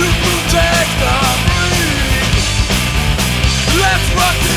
to protect the breed. Let's rock